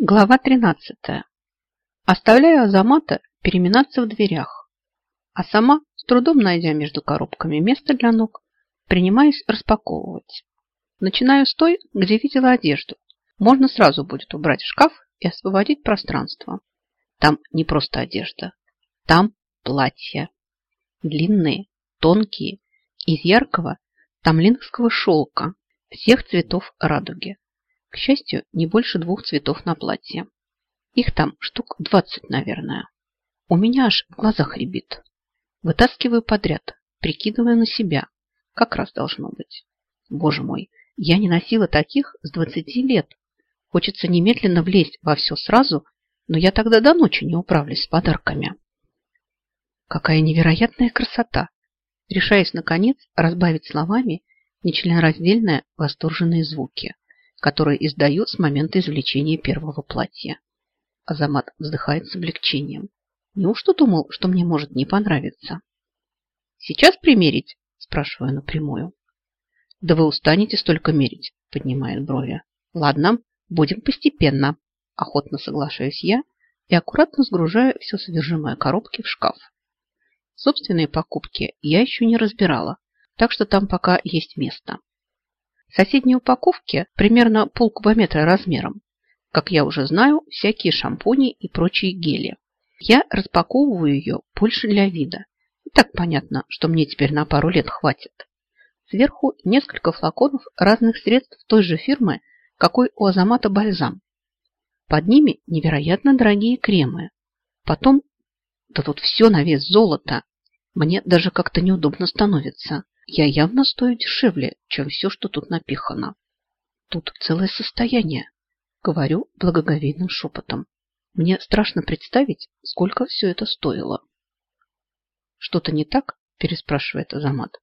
Глава 13. Оставляю Азамата переминаться в дверях, а сама, с трудом найдя между коробками место для ног, принимаюсь распаковывать. Начинаю с той, где видела одежду. Можно сразу будет убрать шкаф и освободить пространство. Там не просто одежда. Там платья. Длинные, тонкие, из яркого тамлинского шелка, всех цветов радуги. К счастью, не больше двух цветов на платье. Их там штук двадцать, наверное. У меня аж в глазах рябит. Вытаскиваю подряд, прикидывая на себя. Как раз должно быть. Боже мой, я не носила таких с двадцати лет. Хочется немедленно влезть во все сразу, но я тогда до ночи не управлюсь с подарками. Какая невероятная красота! Решаясь, наконец, разбавить словами нечленораздельные восторженные звуки которые издаю с момента извлечения первого платья. Азамат вздыхает с облегчением. Неужто думал, что мне может не понравиться? Сейчас примерить? Спрашиваю напрямую. Да вы устанете столько мерить, поднимает брови. Ладно, будем постепенно. Охотно соглашаюсь я и аккуратно сгружаю все содержимое коробки в шкаф. Собственные покупки я еще не разбирала, так что там пока есть место. Соседней упаковке примерно полкубометра размером. Как я уже знаю, всякие шампуни и прочие гели. Я распаковываю ее больше для вида. И так понятно, что мне теперь на пару лет хватит. Сверху несколько флаконов разных средств той же фирмы, какой у Азамата бальзам. Под ними невероятно дорогие кремы. Потом, да тут все на вес золота. Мне даже как-то неудобно становится. Я явно стою дешевле, чем все, что тут напихано. Тут целое состояние, говорю благоговейным шепотом. Мне страшно представить, сколько все это стоило. Что-то не так? Переспрашивает Азамат.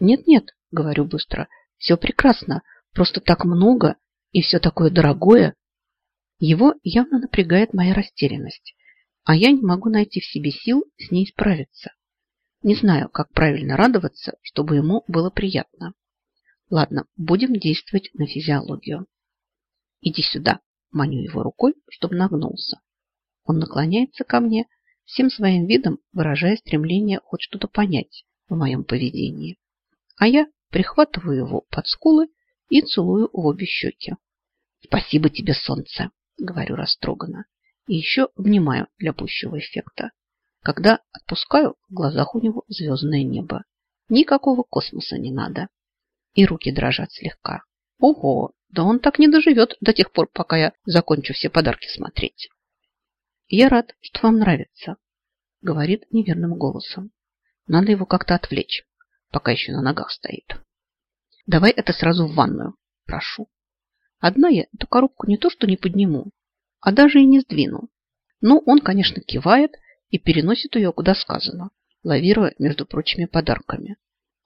Нет-нет, говорю быстро, все прекрасно, просто так много и все такое дорогое. Его явно напрягает моя растерянность, а я не могу найти в себе сил с ней справиться. Не знаю, как правильно радоваться, чтобы ему было приятно. Ладно, будем действовать на физиологию. Иди сюда, маню его рукой, чтобы нагнулся. Он наклоняется ко мне, всем своим видом выражая стремление хоть что-то понять в моем поведении. А я прихватываю его под скулы и целую в обе щеки. «Спасибо тебе, солнце!» — говорю растроганно. И еще обнимаю для пущего эффекта. Когда отпускаю, в глазах у него звездное небо. Никакого космоса не надо. И руки дрожат слегка. Ого, да он так не доживет до тех пор, пока я закончу все подарки смотреть. Я рад, что вам нравится, говорит неверным голосом. Надо его как-то отвлечь, пока еще на ногах стоит. Давай это сразу в ванную, прошу. Одна я эту коробку не то что не подниму, а даже и не сдвину. Ну, он, конечно, кивает, и переносит ее куда сказано, лавируя между прочими подарками.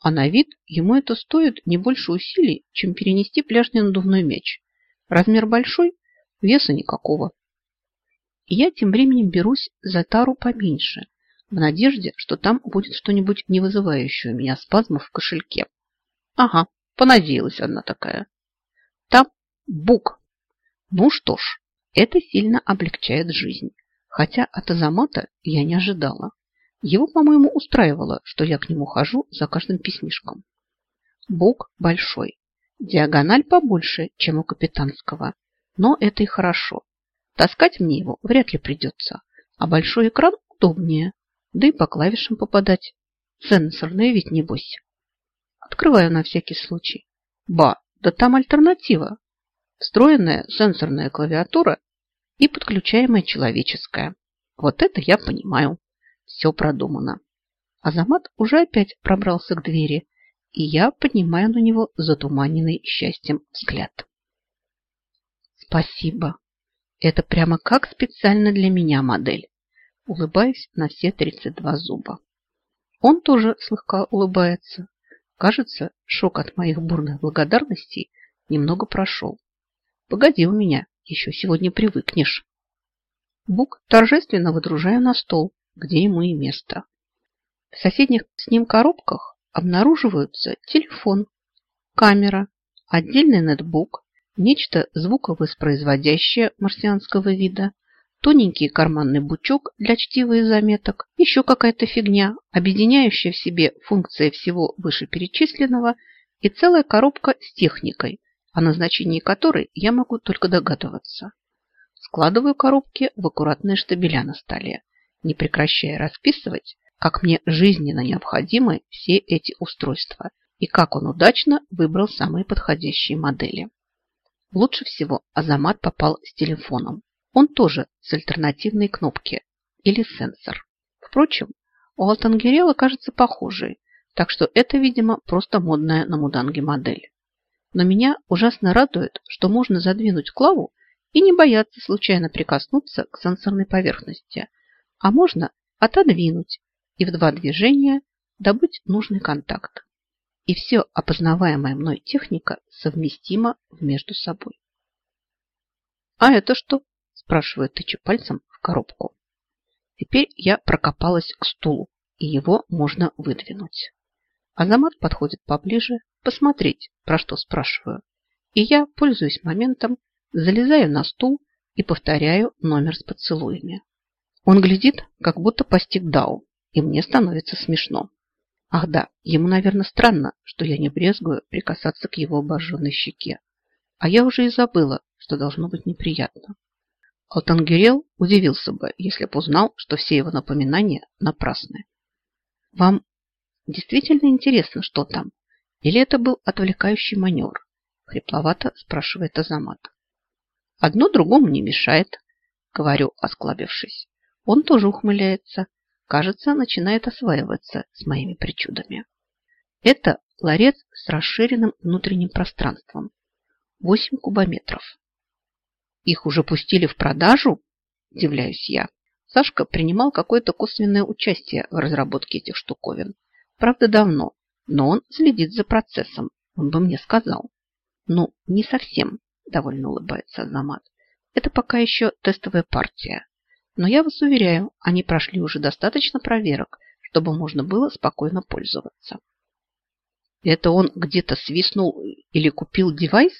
А на вид ему это стоит не больше усилий, чем перенести пляжный надувной мяч. Размер большой, веса никакого. И я тем временем берусь за тару поменьше, в надежде, что там будет что-нибудь не вызывающее у меня спазмов в кошельке. Ага, понадеялась одна такая. Там бук. Ну что ж, это сильно облегчает жизнь. Хотя от Азамата я не ожидала. Его, по-моему, устраивало, что я к нему хожу за каждым письмишком. Бок большой, диагональ побольше, чем у капитанского, но это и хорошо. Таскать мне его вряд ли придется, а большой экран удобнее, да и по клавишам попадать. Сенсорные ведь небось. Открываю на всякий случай. Ба, да там альтернатива. Встроенная сенсорная клавиатура и подключаемая человеческая. Вот это я понимаю. Все продумано. Азамат уже опять пробрался к двери, и я поднимаю на него затуманенный счастьем взгляд. Спасибо. Это прямо как специально для меня модель. Улыбаюсь на все 32 зуба. Он тоже слегка улыбается. Кажется, шок от моих бурных благодарностей немного прошел. Погоди у меня, еще сегодня привыкнешь. Бук торжественно выдружаю на стол, где ему и место. В соседних с ним коробках обнаруживаются телефон, камера, отдельный ноутбук, Нечто звуковоспроизводящее марсианского вида, тоненький карманный бучок для чтива и заметок, еще какая-то фигня, объединяющая в себе функции всего вышеперечисленного и целая коробка с техникой, о назначении которой я могу только догадываться. Складываю коробки в аккуратные штабеля на столе, не прекращая расписывать, как мне жизненно необходимы все эти устройства и как он удачно выбрал самые подходящие модели. Лучше всего Азамат попал с телефоном. Он тоже с альтернативной кнопки или сенсор. Впрочем, у Алтангерела кажется похожий, так что это, видимо, просто модная на муданге модель. Но меня ужасно радует, что можно задвинуть клаву и не бояться случайно прикоснуться к сенсорной поверхности, а можно отодвинуть и в два движения добыть нужный контакт. И все опознаваемая мной техника совместима между собой. «А это что?» – спрашивает тыча пальцем в коробку. Теперь я прокопалась к стулу, и его можно выдвинуть. Азамат подходит поближе, посмотреть, про что спрашиваю. И я, пользуясь моментом, залезаю на стул и повторяю номер с поцелуями. Он глядит, как будто постиг Дау, и мне становится смешно. Ах да, ему, наверное, странно, что я не брезгую прикасаться к его обожженной щеке. А я уже и забыла, что должно быть неприятно. Алтангерел удивился бы, если бы узнал, что все его напоминания напрасны. Вам действительно интересно, что там? Или это был отвлекающий маневр? Хрипловато спрашивает Азамат. Одно другому не мешает, говорю, осклабившись. Он тоже ухмыляется. Кажется, начинает осваиваться с моими причудами. Это ларец с расширенным внутренним пространством. 8 кубометров. Их уже пустили в продажу? Удивляюсь я. Сашка принимал какое-то косвенное участие в разработке этих штуковин. Правда, давно, но он следит за процессом. Он бы мне сказал. Ну, не совсем, довольно улыбается Азамат. Это пока еще тестовая партия. Но я вас уверяю, они прошли уже достаточно проверок, чтобы можно было спокойно пользоваться. Это он где-то свистнул или купил девайс,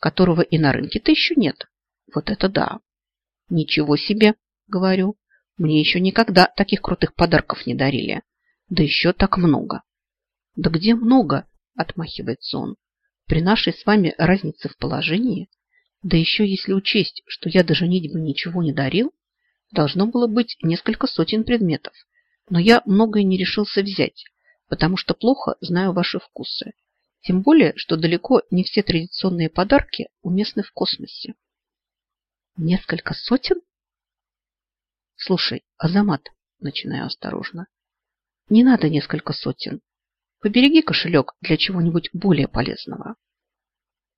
которого и на рынке-то еще нет. Вот это да. Ничего себе, говорю. Мне еще никогда таких крутых подарков не дарили. Да еще так много. Да где много, отмахивается он. При нашей с вами разнице в положении, да еще если учесть, что я даже женитьбы ничего не дарил, должно было быть несколько сотен предметов, но я многое не решился взять, потому что плохо знаю ваши вкусы. Тем более, что далеко не все традиционные подарки уместны в космосе. Несколько сотен? Слушай, Азамат, начинаю осторожно, не надо несколько сотен. Побереги кошелек для чего-нибудь более полезного.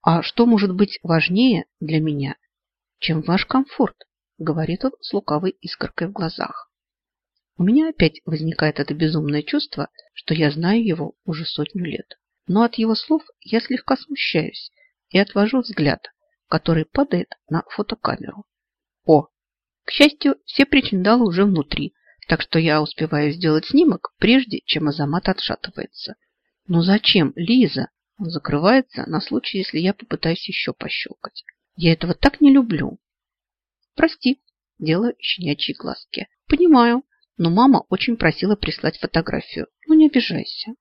А что может быть важнее для меня, чем ваш комфорт? говорит он с лукавой искоркой в глазах. У меня опять возникает это безумное чувство, что я знаю его уже сотню лет. Но от его слов я слегка смущаюсь и отвожу взгляд, который падает на фотокамеру. О, к счастью, все причиндалы уже внутри, так что я успеваю сделать снимок, прежде чем Азамат отшатывается. Но зачем, Лиза? Он закрывается на случай, если я попытаюсь еще пощелкать. Я этого так не люблю. Прости, делаю щенячьи глазки. Понимаю, но мама очень просила прислать фотографию. Ну, не обижайся.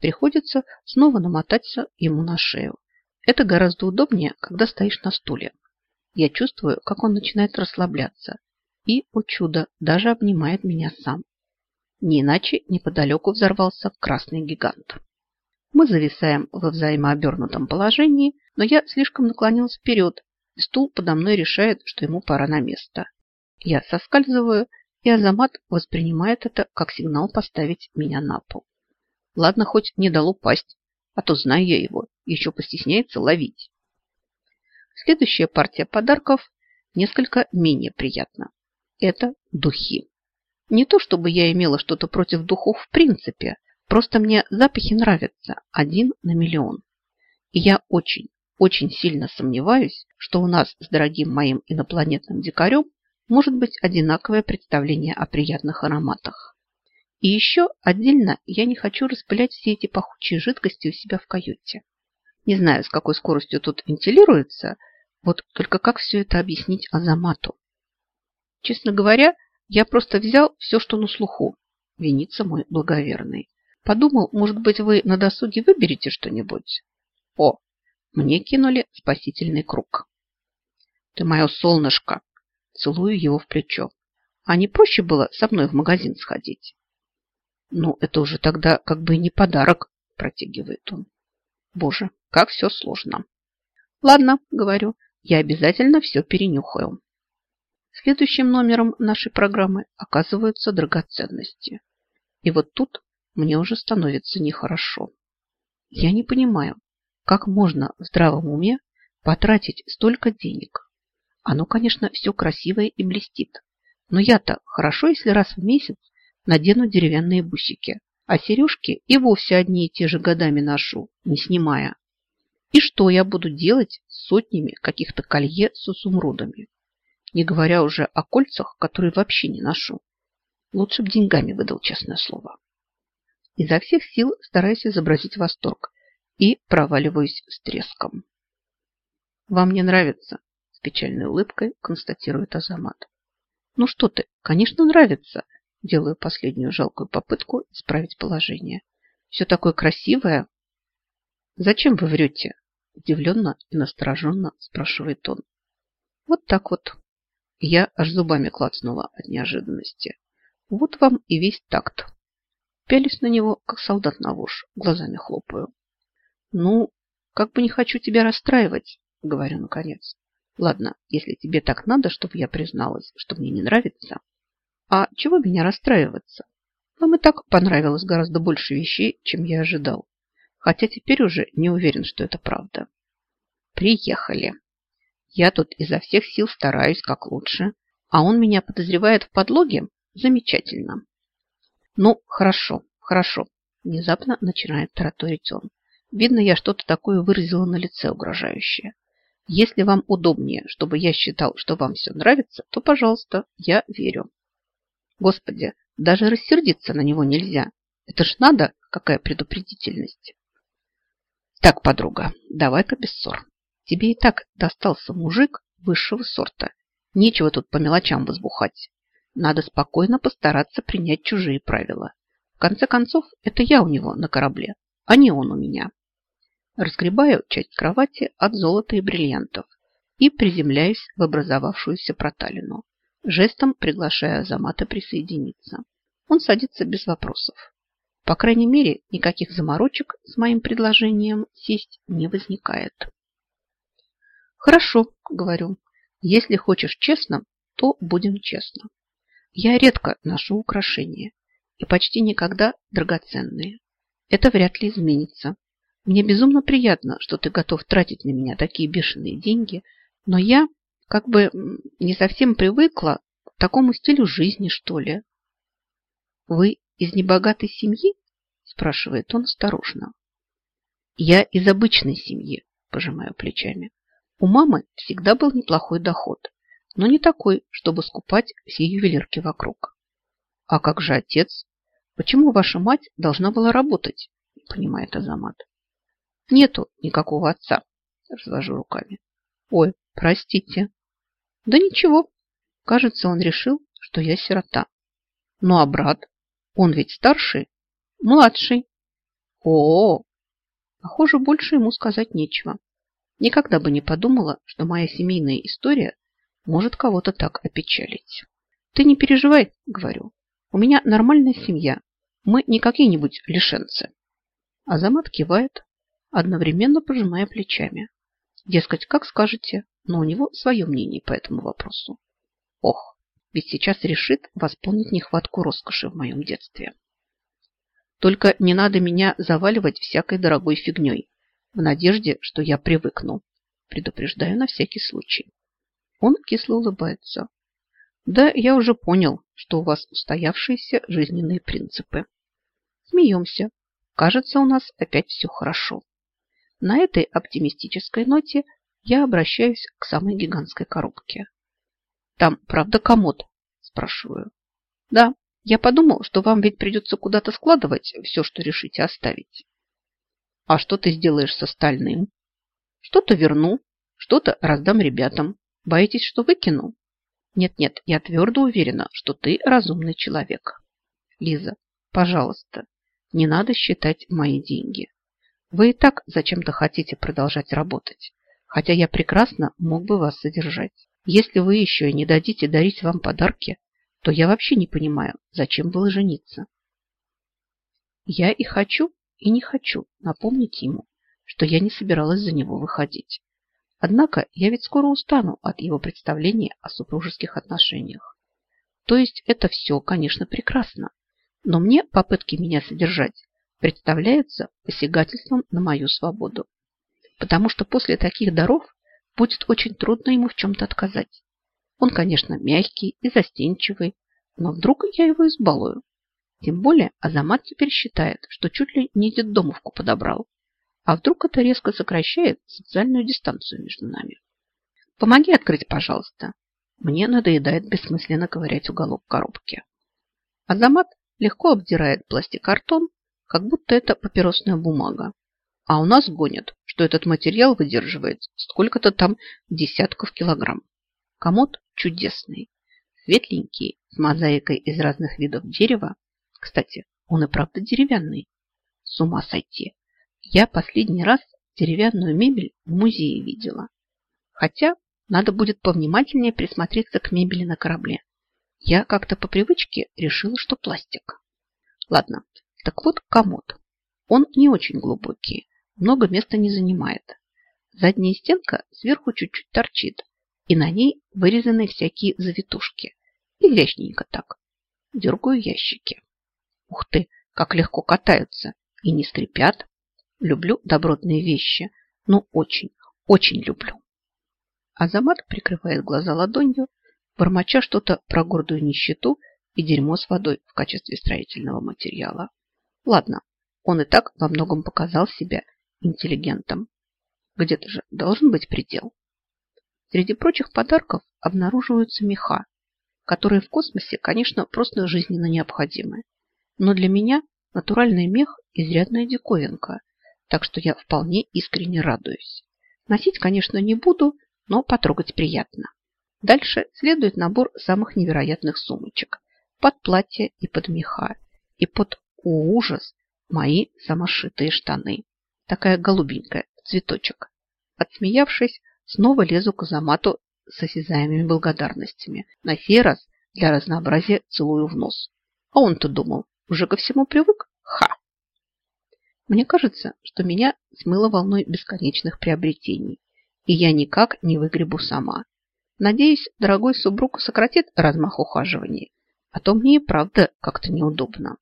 Приходится снова намотаться ему на шею. Это гораздо удобнее, когда стоишь на стуле. Я чувствую, как он начинает расслабляться. И, о чудо, даже обнимает меня сам. Не иначе неподалеку взорвался красный гигант. Мы зависаем во взаимообернутом положении, но я слишком наклонилась вперед, и стул подо мной решает, что ему пора на место. Я соскальзываю, и Азамат воспринимает это как сигнал поставить меня на пол. Ладно, хоть не дал упасть, а то, знаю я его, еще постесняется ловить. Следующая партия подарков несколько менее приятна. Это духи. Не то, чтобы я имела что-то против духов в принципе, просто мне запахи нравятся один на миллион. И я очень, очень сильно сомневаюсь, что у нас с дорогим моим инопланетным дикарем может быть одинаковое представление о приятных ароматах. И еще отдельно я не хочу распылять все эти пахучие жидкости у себя в каюте. Не знаю, с какой скоростью тут вентилируется, вот только как все это объяснить Азамату? Честно говоря, я просто взял все, что на слуху. Винится мой благоверный. Подумал, может быть, вы на досуге выберете что-нибудь? О, мне кинули спасительный круг. Ты мое солнышко. Целую его в плечо. А не проще было со мной в магазин сходить? Ну, это уже тогда как бы не подарок, протягивает он. Боже, как все сложно. Ладно, говорю, я обязательно все перенюхаю. Следующим номером нашей программы оказываются драгоценности. И вот тут мне уже становится нехорошо. Я не понимаю, как можно в здравом уме потратить столько денег. Оно, конечно, все красивое и блестит. Но я-то хорошо, если раз в месяц надену деревянные бусики, а сережки и вовсе одни и те же годами ношу, не снимая. И что я буду делать с сотнями каких-то колье с изумрудами? Не говоря уже о кольцах, которые вообще не ношу. Лучше бы деньгами выдал, честное слово. Изо всех сил стараюсь изобразить восторг и проваливаюсь с треском. «Вам не нравится?» – с печальной улыбкой констатирует Азамат. «Ну что ты, конечно, нравится!» – делаю последнюю жалкую попытку исправить положение. «Все такое красивое!» «Зачем вы врете?» – удивленно и настороженно спрашивает он. «Вот так вот». Я аж зубами клацнула от неожиданности. Вот вам и весь такт. Пялись на него, как солдат на вож, глазами хлопаю. Ну, как бы не хочу тебя расстраивать, говорю наконец. Ладно, если тебе так надо, чтобы я призналась, что мне не нравится. А чего меня расстраиваться? Вам и так понравилось гораздо больше вещей, чем я ожидал. Хотя теперь уже не уверен, что это правда. Приехали. Я тут изо всех сил стараюсь как лучше, а он меня подозревает в подлоге? Замечательно. Ну, хорошо, хорошо. Внезапно начинает тараторить он. Видно, я что-то такое выразила на лице угрожающее. Если вам удобнее, чтобы я считал, что вам все нравится, то, пожалуйста, я верю. Господи, даже рассердиться на него нельзя. Это ж надо, какая предупредительность. Так, подруга, давай-ка без ссор. Тебе и так достался мужик высшего сорта. Нечего тут по мелочам возбухать. Надо спокойно постараться принять чужие правила. В конце концов, это я у него на корабле, а не он у меня. Разгребаю часть кровати от золота и бриллиантов и приземляюсь в образовавшуюся проталину, жестом приглашая Азамата присоединиться. Он садится без вопросов. По крайней мере, никаких заморочек с моим предложением сесть не возникает. Хорошо, говорю. Если хочешь честно, то будем честно. Я редко ношу украшения и почти никогда драгоценные. Это вряд ли изменится. Мне безумно приятно, что ты готов тратить на меня такие бешеные деньги, но я как бы не совсем привыкла к такому стилю жизни, что ли. Вы из небогатой семьи? спрашивает он осторожно. Я из обычной семьи, пожимаю плечами. У мамы всегда был неплохой доход, но не такой, чтобы скупать все ювелирки вокруг. А как же отец? Почему ваша мать должна была работать? Понимает Азамат. Нету никакого отца, развожу руками. Ой, простите. Да ничего. Кажется, он решил, что я сирота. Ну а брат? Он ведь старший? Младший. О, -о, -о. похоже, больше ему сказать нечего. Никогда бы не подумала, что моя семейная история может кого-то так опечалить. Ты не переживай, говорю. У меня нормальная семья. Мы не какие-нибудь лишенцы. Азамат кивает, одновременно пожимая плечами. Дескать, как скажете, но у него свое мнение по этому вопросу. Ох, ведь сейчас решит восполнить нехватку роскоши в моем детстве. Только не надо меня заваливать всякой дорогой фигней, в надежде, что я привыкну. Предупреждаю на всякий случай. Он кисло улыбается. Да, я уже понял, что у вас устоявшиеся жизненные принципы. Смеемся. Кажется, у нас опять все хорошо. На этой оптимистической ноте я обращаюсь к самой гигантской коробке. Там, правда, комод? Спрашиваю. Да, я подумал, что вам ведь придется куда-то складывать все, что решите оставить. А что ты сделаешь с остальным? Что-то верну, что-то раздам ребятам. Боитесь, что выкину? Нет-нет, я твердо уверена, что ты разумный человек. Лиза, пожалуйста, не надо считать мои деньги. Вы и так зачем-то хотите продолжать работать, хотя я прекрасно мог бы вас содержать. Если вы еще и не дадите дарить вам подарки, то я вообще не понимаю, зачем было жениться. Я и хочу, и не хочу напомнить ему, что я не собиралась за него выходить. Однако я ведь скоро устану от его представления о супружеских отношениях. То есть это все, конечно, прекрасно, но мне попытки меня содержать представляются посягательством на мою свободу. Потому что после таких даров будет очень трудно ему в чем-то отказать. Он, конечно, мягкий и застенчивый, но вдруг я его избалую. Тем более Азамат теперь считает, что чуть ли не детдомовку подобрал. А вдруг это резко сокращает социальную дистанцию между нами? Помоги открыть, пожалуйста. Мне надоедает бессмысленно ковырять уголок коробки. Азамат легко обдирает пластикартон, как будто это папиросная бумага. А у нас гонят, что этот материал выдерживает сколько-то там десятков килограмм. Комод чудесный, светленький, с мозаикой из разных видов дерева. Кстати, он и правда деревянный. С ума сойти. Я последний раз деревянную мебель в музее видела. Хотя надо будет повнимательнее присмотреться к мебели на корабле. Я как-то по привычке решила, что пластик. Ладно, так вот комод. Он не очень глубокий, много места не занимает. Задняя стенка сверху чуть-чуть торчит, и на ней вырезаны всякие завитушки. Изящненько так. Дергаю ящики. Ух ты, как легко катаются и не скрипят. Люблю добротные вещи. Ну, очень, очень люблю. Азамат прикрывает глаза ладонью, бормоча что-то про гордую нищету и дерьмо с водой в качестве строительного материала. Ладно, он и так во многом показал себя интеллигентом. Где-то же должен быть предел. Среди прочих подарков обнаруживаются меха, которые в космосе, конечно, просто жизненно необходимы. Но для меня натуральный мех – изрядная диковинка, так что я вполне искренне радуюсь. Носить, конечно, не буду, но потрогать приятно. Дальше следует набор самых невероятных сумочек. Под платье и под меха. И под, о ужас, мои самошитые штаны. Такая голубенькая, цветочек. Отсмеявшись, снова лезу к Азамату с осязаемыми благодарностями. На сей раз для разнообразия целую в нос. А он-то думал, уже ко всему привык? Ха! Мне кажется, что меня смыло волной бесконечных приобретений, и я никак не выгребу сама. Надеюсь, дорогой супруг сократит размах ухаживаний, а то мне и правда как-то неудобно.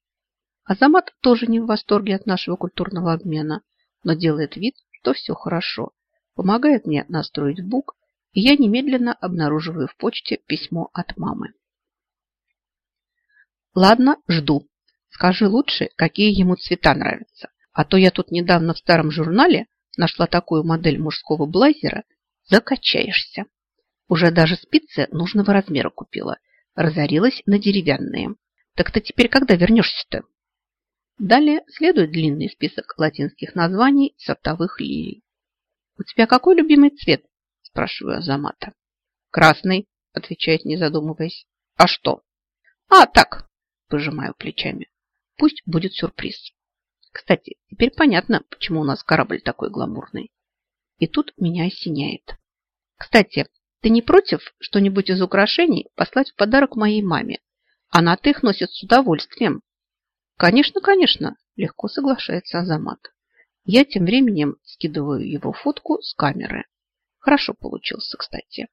Азамат тоже не в восторге от нашего культурного обмена, но делает вид, что все хорошо. Помогает мне настроить бук, и я немедленно обнаруживаю в почте письмо от мамы. Ладно, жду. Скажи лучше, какие ему цвета нравятся. А то я тут недавно в старом журнале нашла такую модель мужского блазера. Закачаешься. Уже даже спицы нужного размера купила. Разорилась на деревянные. Так ты теперь когда вернешься-то? Далее следует длинный список латинских названий сортовых лилий. «У тебя какой любимый цвет?» – спрашиваю Азамата. «Красный», – отвечает, не задумываясь. «А что?» «А, так», – пожимаю плечами. «Пусть будет сюрприз». Кстати, теперь понятно, почему у нас корабль такой гламурный. И тут меня осеняет. Кстати, ты не против что-нибудь из украшений послать в подарок моей маме? Она-то их носит с удовольствием. Конечно, конечно, легко соглашается Азамат. Я тем временем скидываю его фотку с камеры. Хорошо получился, кстати.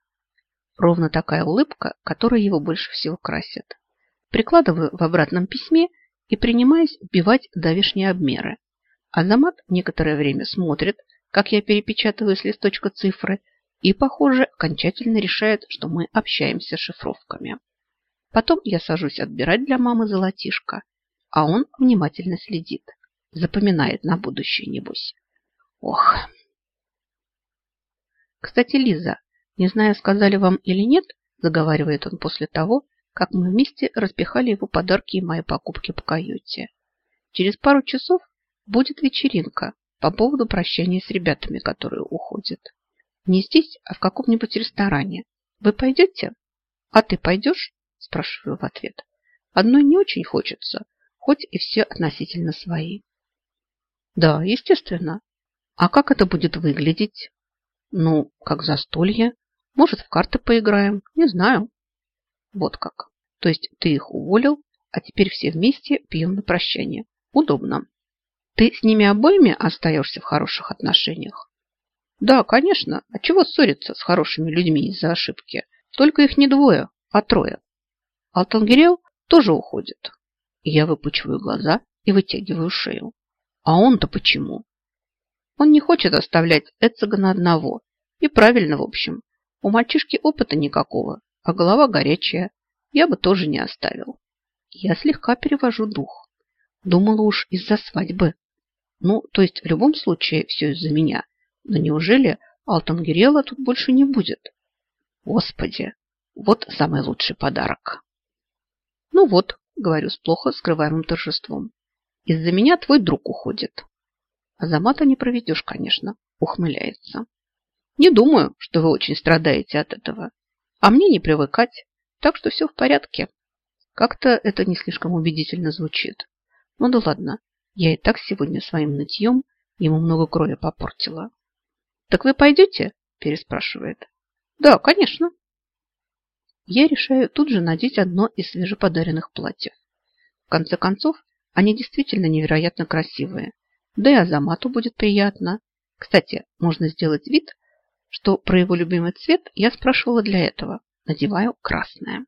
Ровно такая улыбка, которая его больше всего красит. Прикладываю в обратном письме и принимаюсь вбивать давишние обмеры. Азамат некоторое время смотрит, как я перепечатываю с листочка цифры, и, похоже, окончательно решает, что мы общаемся шифровками. Потом я сажусь отбирать для мамы золотишко, а он внимательно следит. Запоминает на будущее, небось. Ох. Кстати, Лиза, не знаю, сказали вам или нет, заговаривает он после того, как мы вместе распихали его подарки и мои покупки по каюте. Через пару часов будет вечеринка, по поводу прощания с ребятами, которые уходят. Не здесь, а в каком-нибудь ресторане. Вы пойдете? А ты пойдешь? Спрашиваю в ответ. Одной не очень хочется, хоть и все относительно свои. Да, естественно. А как это будет выглядеть? Ну, как застолье. Может, в карты поиграем, не знаю. Вот как. То есть ты их уволил, а теперь все вместе пьем на прощание. Удобно. Ты с ними обоими остаешься в хороших отношениях? Да, конечно. А чего ссориться с хорошими людьми из-за ошибки? Только их не двое, а трое. Алтангирел тоже уходит. Я выпучиваю глаза и вытягиваю шею. А он-то почему? Он не хочет оставлять Эцегана одного. И правильно, в общем. У мальчишки опыта никакого, а голова горячая. Я бы тоже не оставил. Я слегка перевожу дух. Думала уж из-за свадьбы. Ну, то есть в любом случае все из-за меня. Но неужели Алтангирела тут больше не будет? Господи, вот самый лучший подарок. Ну вот, говорю с плохо скрываемым торжеством. Из-за меня твой друг уходит. Азамата не проведешь, конечно, ухмыляется. Не думаю, что вы очень страдаете от этого. А мне не привыкать, так что все в порядке. Как-то это не слишком убедительно звучит. Ну да ладно, я и так сегодня своим нытьем ему много крови попортила. «Так вы пойдете?» – переспрашивает. «Да, конечно». Я решаю тут же надеть одно из свежеподаренных платьев. В конце концов, они действительно невероятно красивые. Да и Азамату будет приятно. Кстати, можно сделать вид, что про его любимый цвет я спрашивала для этого. Надеваю красное.